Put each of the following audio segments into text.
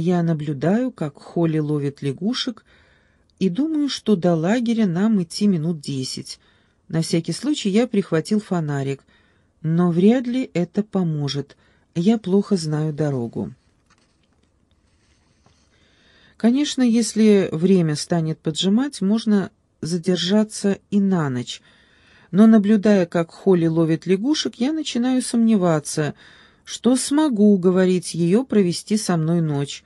Я наблюдаю, как Холли ловит лягушек, и думаю, что до лагеря нам идти минут десять. На всякий случай я прихватил фонарик, но вряд ли это поможет. Я плохо знаю дорогу. Конечно, если время станет поджимать, можно задержаться и на ночь, но, наблюдая, как Холли ловит лягушек, я начинаю сомневаться, что смогу уговорить ее провести со мной ночь.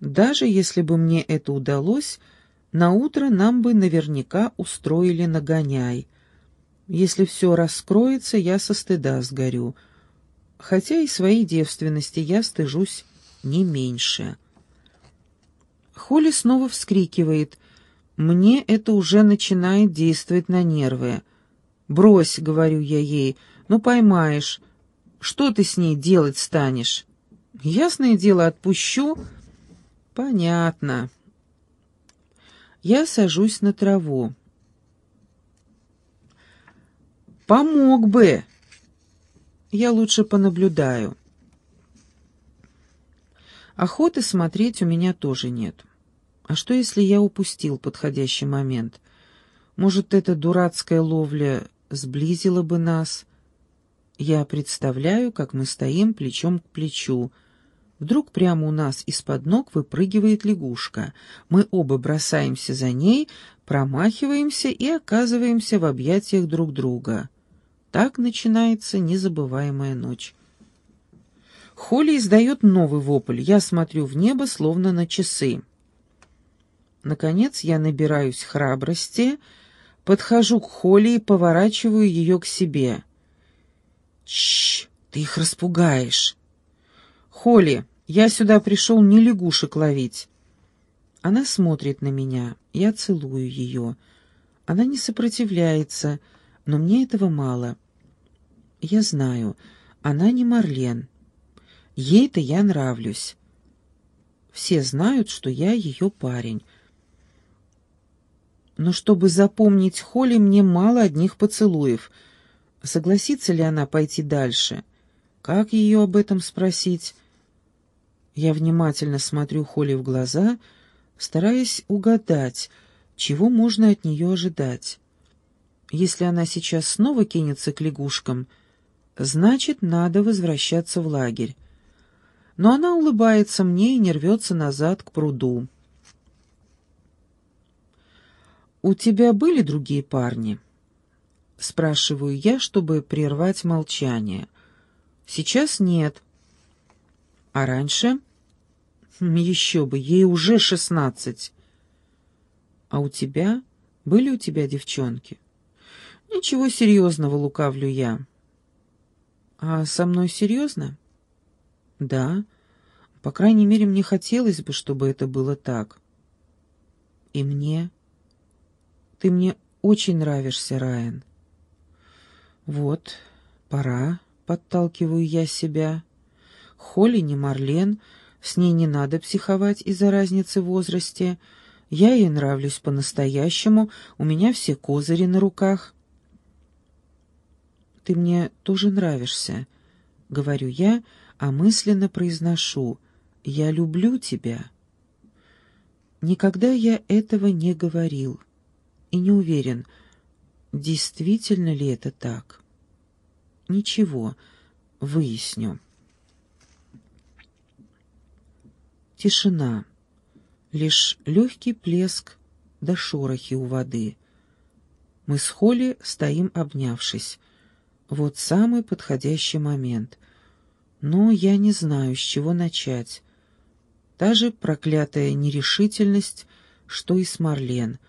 Даже если бы мне это удалось, на утро нам бы наверняка устроили нагоняй. Если все раскроется, я со стыда сгорю. Хотя и своей девственности я стыжусь не меньше. Холли снова вскрикивает. Мне это уже начинает действовать на нервы. «Брось», — говорю я ей, — «ну поймаешь. Что ты с ней делать станешь?» «Ясное дело, отпущу». «Понятно». Я сажусь на траву. «Помог бы!» Я лучше понаблюдаю. Охоты смотреть у меня тоже нет. А что, если я упустил подходящий момент? Может, эта дурацкая ловля сблизила бы нас? Я представляю, как мы стоим плечом к плечу. Вдруг прямо у нас из-под ног выпрыгивает лягушка. Мы оба бросаемся за ней, промахиваемся и оказываемся в объятиях друг друга. Так начинается незабываемая ночь. Холли издает новый вопль. Я смотрю в небо, словно на часы. Наконец я набираюсь храбрости, подхожу к Холли и поворачиваю ее к себе. «Чш, ты их распугаешь!» «Холли, я сюда пришел не лягушек ловить». Она смотрит на меня, я целую ее. Она не сопротивляется, но мне этого мало. Я знаю, она не Марлен. Ей-то я нравлюсь. Все знают, что я ее парень. Но чтобы запомнить Холли, мне мало одних поцелуев. Согласится ли она пойти дальше? Как ее об этом спросить? Я внимательно смотрю Холли в глаза, стараясь угадать, чего можно от нее ожидать. Если она сейчас снова кинется к лягушкам, значит, надо возвращаться в лагерь. Но она улыбается мне и не рвется назад к пруду. «У тебя были другие парни?» Спрашиваю я, чтобы прервать молчание. «Сейчас нет». «А раньше?» «Еще бы, ей уже шестнадцать». «А у тебя? Были у тебя девчонки?» «Ничего серьезного, лукавлю я». «А со мной серьезно?» «Да. По крайней мере, мне хотелось бы, чтобы это было так». «И мне?» Ты мне очень нравишься, Райан. Вот, пора, подталкиваю я себя. Холли не Марлен, с ней не надо психовать из-за разницы в возрасте. Я ей нравлюсь по-настоящему, у меня все козыри на руках. Ты мне тоже нравишься, говорю я, а мысленно произношу: я люблю тебя. Никогда я этого не говорил и не уверен, действительно ли это так. Ничего, выясню. Тишина. Лишь легкий плеск да шорохи у воды. Мы с Холли стоим обнявшись. Вот самый подходящий момент. Но я не знаю, с чего начать. Та же проклятая нерешительность, что и с Марлен —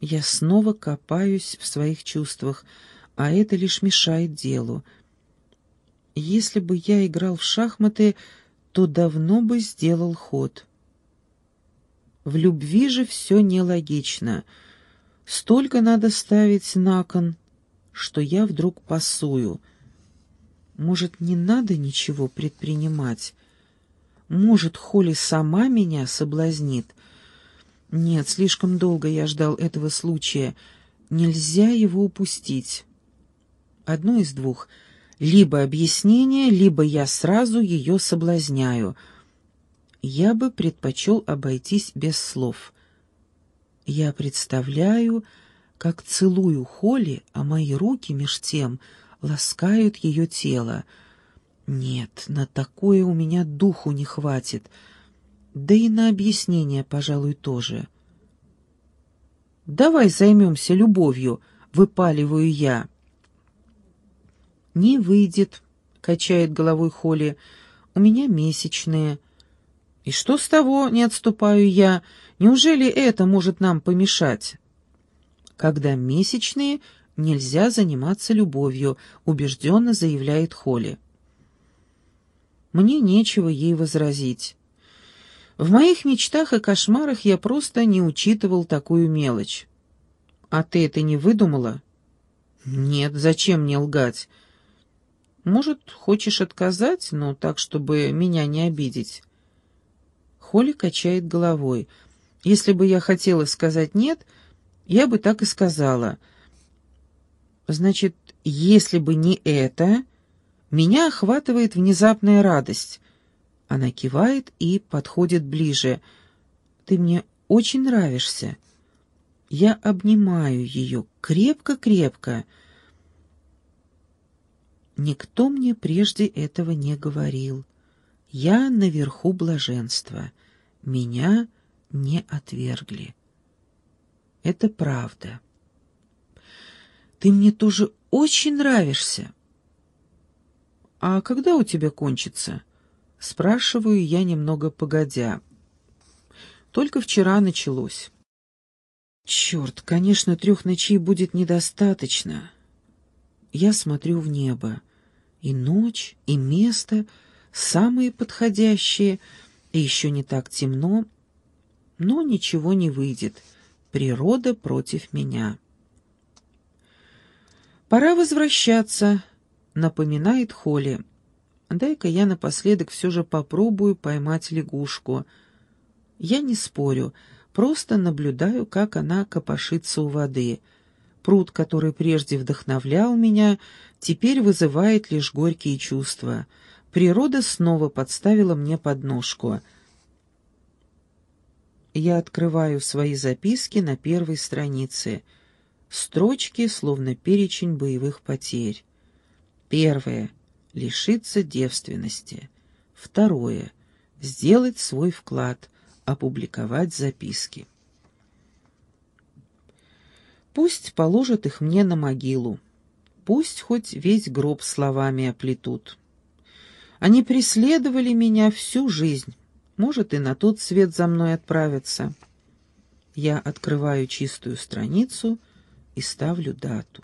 я снова копаюсь в своих чувствах, а это лишь мешает делу. Если бы я играл в шахматы, то давно бы сделал ход. В любви же все нелогично. Столько надо ставить на кон, что я вдруг пасую. Может, не надо ничего предпринимать? Может, Холли сама меня соблазнит — нет, слишком долго я ждал этого случая. Нельзя его упустить. Одно из двух. Либо объяснение, либо я сразу ее соблазняю. Я бы предпочел обойтись без слов. Я представляю, как целую Холли, а мои руки меж тем ласкают ее тело. Нет, на такое у меня духу не хватит. Да и на объяснение, пожалуй, тоже. «Давай займемся любовью», — выпаливаю я. «Не выйдет», — качает головой Холли. «У меня месячные». «И что с того?» — не отступаю я. «Неужели это может нам помешать?» «Когда месячные, нельзя заниматься любовью», — убежденно заявляет Холли. Мне нечего ей возразить. В моих мечтах и кошмарах я просто не учитывал такую мелочь. А ты это не выдумала? Нет, зачем мне лгать? Может, хочешь отказать, но так, чтобы меня не обидеть? Холли качает головой. Если бы я хотела сказать «нет», я бы так и сказала. Значит, если бы не это, меня охватывает внезапная радость. Она кивает и подходит ближе. «Ты мне очень нравишься». Я обнимаю ее крепко-крепко. Никто мне прежде этого не говорил. Я наверху блаженства. Меня не отвергли. Это правда. Ты мне тоже очень нравишься. А когда у тебя кончится? Спрашиваю я немного погодя. Только вчера началось. Черт, конечно, трех ночей будет недостаточно. Я смотрю в небо. И ночь, и место самые подходящие, и еще не так темно, но ничего не выйдет. Природа против меня. «Пора возвращаться», — напоминает Холли. Дай-ка я напоследок все же попробую поймать лягушку. Я не спорю, просто наблюдаю, как она копошится у воды. Пруд, который прежде вдохновлял меня, теперь вызывает лишь горькие чувства. Природа снова подставила мне подножку. Я открываю свои записки на первой странице. Строчки, словно перечень боевых потерь. Первое лишиться девственности. Второе. Сделать свой вклад, опубликовать записки. Пусть положат их мне на могилу. Пусть хоть весь гроб словами оплетут. Они преследовали меня всю жизнь. Может, и на тот свет за мной отправятся. Я открываю чистую страницу и ставлю дату.